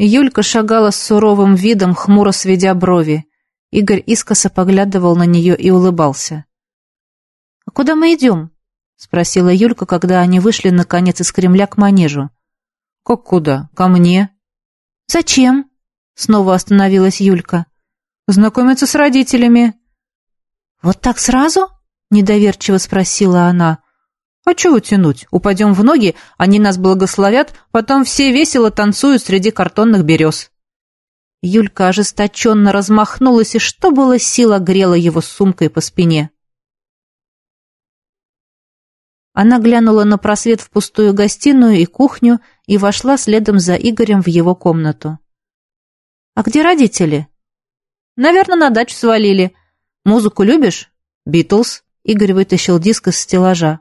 Юлька шагала с суровым видом, хмуро сведя брови. Игорь искоса поглядывал на нее и улыбался. «А куда мы идем?» — спросила Юлька, когда они вышли, наконец, из Кремля к манежу. «Как куда? Ко мне?» «Зачем?» — снова остановилась Юлька. «Знакомиться с родителями». «Вот так сразу?» — недоверчиво спросила она. «А чего тянуть? Упадем в ноги, они нас благословят, потом все весело танцуют среди картонных берез». Юлька ожесточенно размахнулась и, что было сила, грела его сумкой по спине. Она глянула на просвет в пустую гостиную и кухню и вошла следом за Игорем в его комнату. «А где родители?» «Наверное, на дачу свалили. Музыку любишь?» «Битлз». Игорь вытащил диск из стеллажа.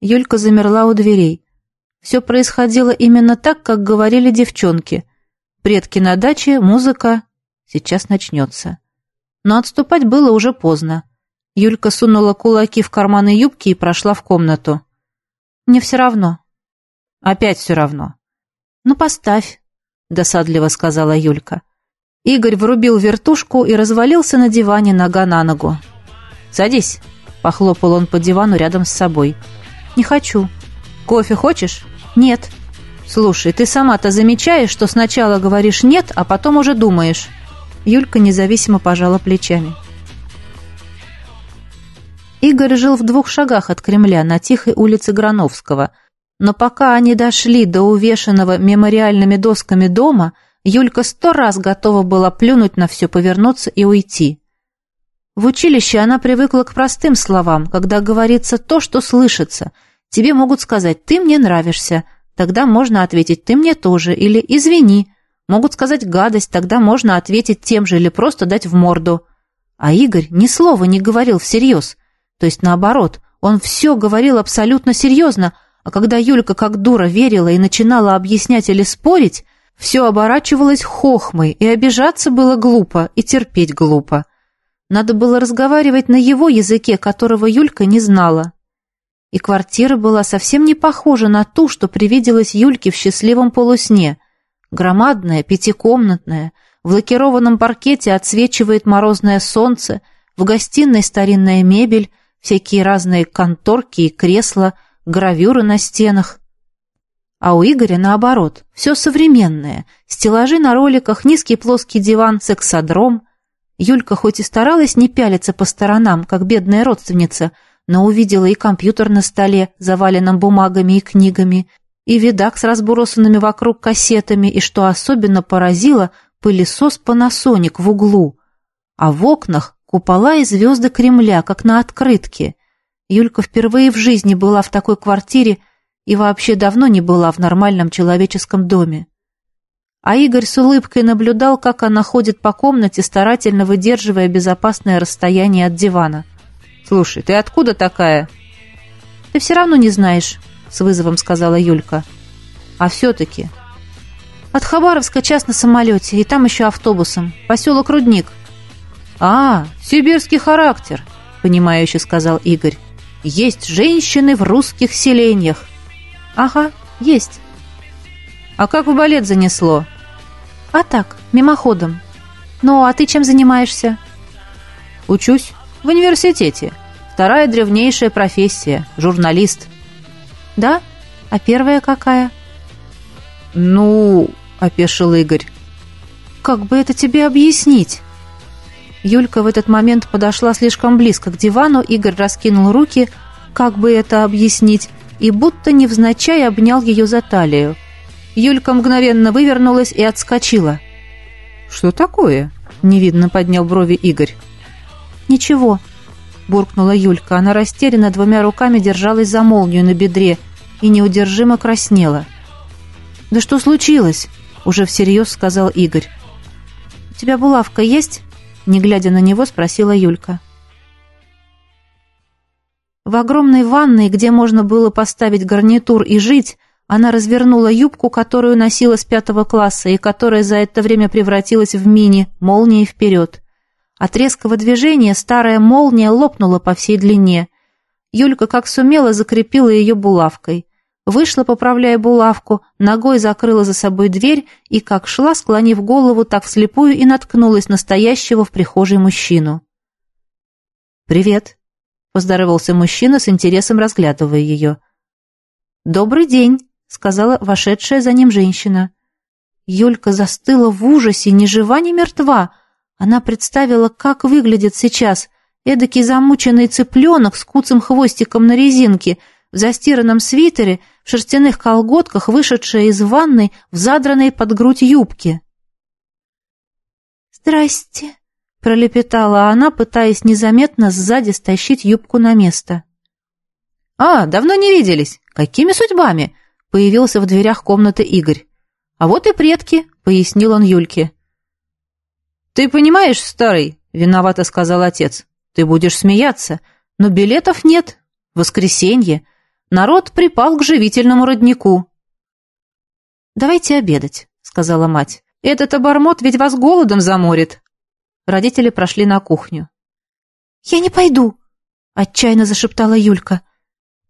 Юлька замерла у дверей. Все происходило именно так, как говорили девчонки. Предки на даче, музыка. Сейчас начнется. Но отступать было уже поздно. Юлька сунула кулаки в карманы юбки и прошла в комнату. «Мне все равно». «Опять все равно». «Ну, поставь», — досадливо сказала Юлька. Игорь врубил вертушку и развалился на диване нога на ногу. «Садись», — похлопал он по дивану рядом с собой. «Не хочу». «Кофе хочешь?» «Нет». «Слушай, ты сама-то замечаешь, что сначала говоришь «нет», а потом уже думаешь?» Юлька независимо пожала плечами. Игорь жил в двух шагах от Кремля, на тихой улице Грановского. Но пока они дошли до увешанного мемориальными досками дома, Юлька сто раз готова была плюнуть на все, повернуться и уйти. В училище она привыкла к простым словам, когда говорится то, что слышится. Тебе могут сказать «ты мне нравишься», тогда можно ответить «ты мне тоже» или «извини». Могут сказать гадость, тогда можно ответить тем же или просто дать в морду. А Игорь ни слова не говорил всерьез – то есть наоборот, он все говорил абсолютно серьезно, а когда Юлька как дура верила и начинала объяснять или спорить, все оборачивалось хохмой, и обижаться было глупо, и терпеть глупо. Надо было разговаривать на его языке, которого Юлька не знала. И квартира была совсем не похожа на ту, что привиделась Юльке в счастливом полусне. Громадная, пятикомнатная, в лакированном паркете отсвечивает морозное солнце, в гостиной старинная мебель, всякие разные конторки и кресла, гравюры на стенах. А у Игоря наоборот, все современное. Стеллажи на роликах, низкий плоский диван, сексодром. Юлька хоть и старалась не пялиться по сторонам, как бедная родственница, но увидела и компьютер на столе, заваленном бумагами и книгами, и видак с разбросанными вокруг кассетами, и, что особенно поразило, пылесос Panasonic в углу. А в окнах Купола и звезды Кремля, как на открытке. Юлька впервые в жизни была в такой квартире и вообще давно не была в нормальном человеческом доме. А Игорь с улыбкой наблюдал, как она ходит по комнате, старательно выдерживая безопасное расстояние от дивана. «Слушай, ты откуда такая?» «Ты все равно не знаешь», — с вызовом сказала Юлька. «А все-таки...» «От Хабаровска час на самолете, и там еще автобусом. Поселок Рудник». «А, сибирский характер», — понимающе сказал Игорь. «Есть женщины в русских селениях». «Ага, есть». «А как в балет занесло?» «А так, мимоходом. Ну, а ты чем занимаешься?» «Учусь в университете. Вторая древнейшая профессия — журналист». «Да? А первая какая?» «Ну...» — опешил Игорь. «Как бы это тебе объяснить?» Юлька в этот момент подошла слишком близко к дивану, Игорь раскинул руки, как бы это объяснить, и будто невзначай обнял ее за талию. Юлька мгновенно вывернулась и отскочила. «Что такое?» — невидно поднял брови Игорь. «Ничего», — буркнула Юлька. Она растерянно двумя руками держалась за молнию на бедре и неудержимо краснела. «Да что случилось?» — уже всерьез сказал Игорь. «У тебя булавка есть?» Не глядя на него, спросила Юлька. В огромной ванной, где можно было поставить гарнитур и жить, она развернула юбку, которую носила с пятого класса и которая за это время превратилась в мини, молнией вперед. От резкого движения старая молния лопнула по всей длине. Юлька как сумела закрепила ее булавкой. вышла, поправляя булавку, ногой закрыла за собой дверь и, как шла, склонив голову, так вслепую и наткнулась настоящего в прихожей мужчину. «Привет», — поздоровался мужчина с интересом, разглядывая ее. «Добрый день», — сказала вошедшая за ним женщина. Юлька застыла в ужасе, ни жива, ни мертва. Она представила, как выглядит сейчас эдакий замученный цыпленок с куцым хвостиком на резинке, в застиранном свитере, в шерстяных колготках, вышедшая из ванной в задранной под грудь юбке. «Здрасте», — пролепетала она, пытаясь незаметно сзади стащить юбку на место. «А, давно не виделись. Какими судьбами?» — появился в дверях комнаты Игорь. «А вот и предки», — пояснил он Юльке. «Ты понимаешь, старый?» — виновато сказал отец. «Ты будешь смеяться, но билетов нет. Воскресенье. Народ припал к живительному роднику». «Давайте обедать», — сказала мать. «Этот обормот ведь вас голодом заморит». Родители прошли на кухню. «Я не пойду», — отчаянно зашептала Юлька.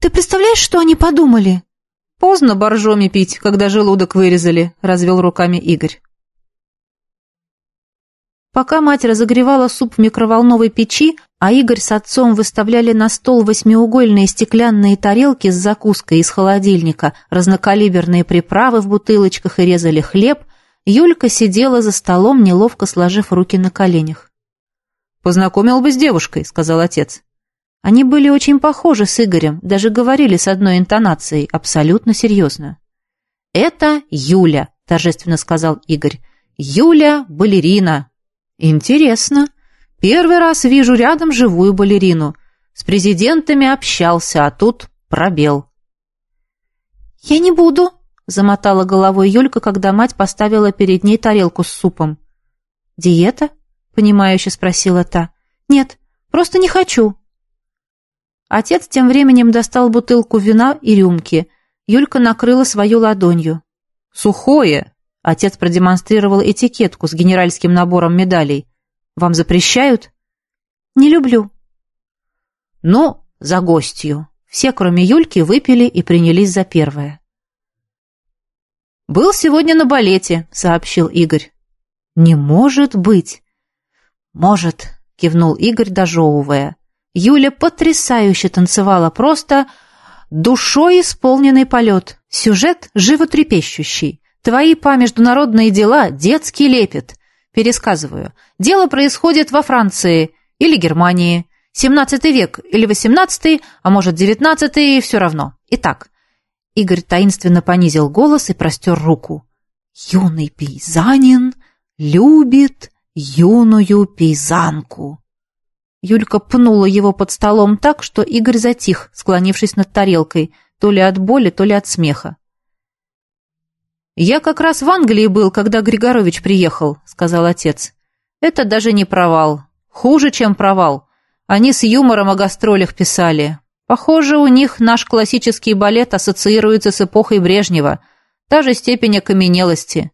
«Ты представляешь, что они подумали?» «Поздно боржоми пить, когда желудок вырезали», — развел руками Игорь. Пока мать разогревала суп в микроволновой печи, а Игорь с отцом выставляли на стол восьмиугольные стеклянные тарелки с закуской из холодильника, разнокалиберные приправы в бутылочках и резали хлеб, Юлька сидела за столом, неловко сложив руки на коленях. «Познакомил бы с девушкой», — сказал отец. Они были очень похожи с Игорем, даже говорили с одной интонацией, абсолютно серьезно. «Это Юля», — торжественно сказал Игорь. «Юля — балерина». «Интересно. Первый раз вижу рядом живую балерину. С президентами общался, а тут пробел». «Я не буду», Замотала головой Юлька, когда мать поставила перед ней тарелку с супом. «Диета?» — понимающе спросила та. «Нет, просто не хочу». Отец тем временем достал бутылку вина и рюмки. Юлька накрыла свою ладонью. «Сухое!» — отец продемонстрировал этикетку с генеральским набором медалей. «Вам запрещают?» «Не люблю». «Ну, за гостью». Все, кроме Юльки, выпили и принялись за первое. «Был сегодня на балете», — сообщил Игорь. «Не может быть!» «Может», — кивнул Игорь, дожевывая. Юля потрясающе танцевала, просто душой исполненный полет, сюжет животрепещущий. Твои по международные дела детский лепет. Пересказываю. Дело происходит во Франции или Германии. 17 век или 18, а может 19, все равно. Итак, Игорь таинственно понизил голос и простер руку. «Юный пейзанин любит юную пейзанку». Юлька пнула его под столом так, что Игорь затих, склонившись над тарелкой, то ли от боли, то ли от смеха. «Я как раз в Англии был, когда Григорович приехал», — сказал отец. «Это даже не провал. Хуже, чем провал. Они с юмором о гастролях писали. Похоже, у них наш классический балет ассоциируется с эпохой Брежнева. Та же степень окаменелости.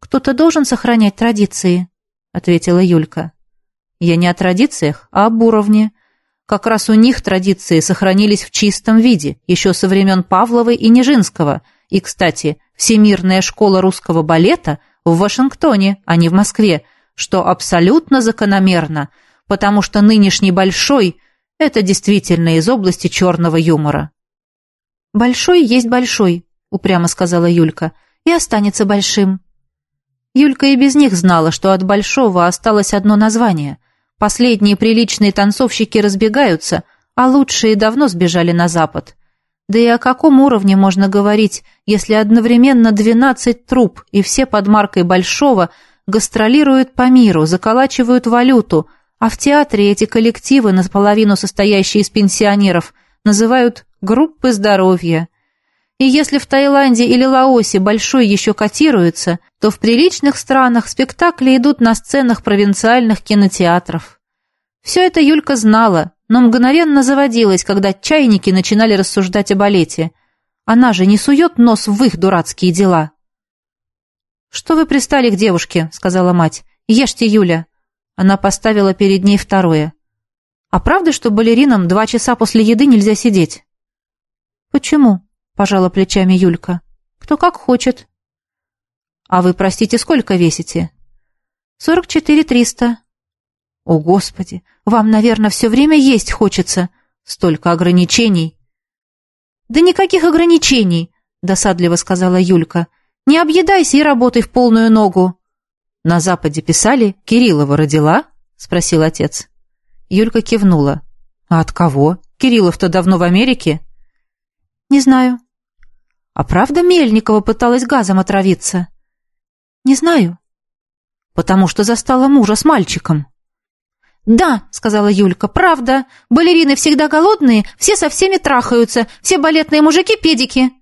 «Кто-то должен сохранять традиции», — ответила Юлька. «Я не о традициях, а об уровне. Как раз у них традиции сохранились в чистом виде, еще со времен Павловой и Нежинского. И, кстати, Всемирная школа русского балета в Вашингтоне, а не в Москве, что абсолютно закономерно, потому что нынешний Большой — это действительно из области черного юмора. «Большой есть большой», — упрямо сказала Юлька, — «и останется большим». Юлька и без них знала, что от большого осталось одно название. Последние приличные танцовщики разбегаются, а лучшие давно сбежали на запад. Да и о каком уровне можно говорить, если одновременно двенадцать труп и все под маркой Большого гастролируют по миру, заколачивают валюту — а в театре эти коллективы, наполовину состоящие из пенсионеров, называют «группы здоровья». И если в Таиланде или Лаосе большой еще котируется, то в приличных странах спектакли идут на сценах провинциальных кинотеатров. Все это Юлька знала, но мгновенно заводилась, когда чайники начинали рассуждать о балете. Она же не сует нос в их дурацкие дела. «Что вы пристали к девушке?» — сказала мать. «Ешьте, Юля. Она поставила перед ней второе. «А правда, что балеринам два часа после еды нельзя сидеть?» «Почему?» — пожала плечами Юлька. «Кто как хочет». «А вы, простите, сколько весите?» «Сорок четыре триста». «О, Господи! Вам, наверное, все время есть хочется. Столько ограничений». «Да никаких ограничений», — досадливо сказала Юлька. «Не объедайся и работай в полную ногу». «На Западе писали, Кириллова родила?» — спросил отец. Юлька кивнула. «А от кого? Кириллов-то давно в Америке?» «Не знаю». «А правда Мельникова пыталась газом отравиться?» «Не знаю». «Потому что застала мужа с мальчиком». «Да», — сказала Юлька, — «правда. Балерины всегда голодные, все со всеми трахаются, все балетные мужики-педики».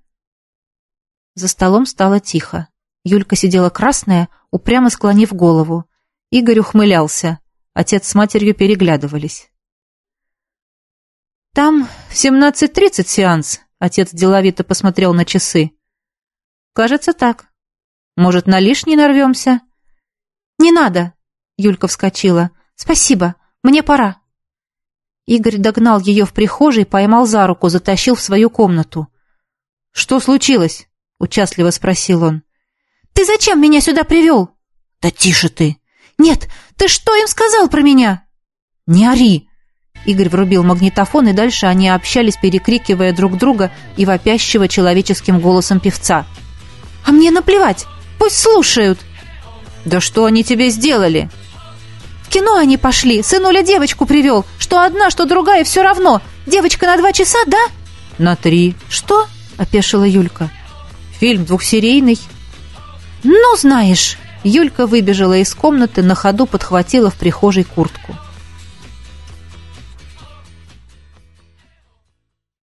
За столом стало тихо. Юлька сидела красная, упрямо склонив голову. Игорь ухмылялся. Отец с матерью переглядывались. «Там в семнадцать тридцать сеанс», — отец деловито посмотрел на часы. «Кажется, так. Может, на лишний нарвемся?» «Не надо», — Юлька вскочила. «Спасибо, мне пора». Игорь догнал ее в прихожей, поймал за руку, затащил в свою комнату. «Что случилось?» — участливо спросил он. «Ты зачем меня сюда привел?» «Да тише ты!» «Нет, ты что им сказал про меня?» «Не ори!» Игорь врубил магнитофон, и дальше они общались, перекрикивая друг друга и вопящего человеческим голосом певца. «А мне наплевать! Пусть слушают!» «Да что они тебе сделали?» «В кино они пошли! Сынуля девочку привел! Что одна, что другая, все равно! Девочка на два часа, да?» «На три». «Что?» — опешила Юлька. «Фильм двухсерийный». «Ну, знаешь!» Юлька выбежала из комнаты, на ходу подхватила в прихожей куртку.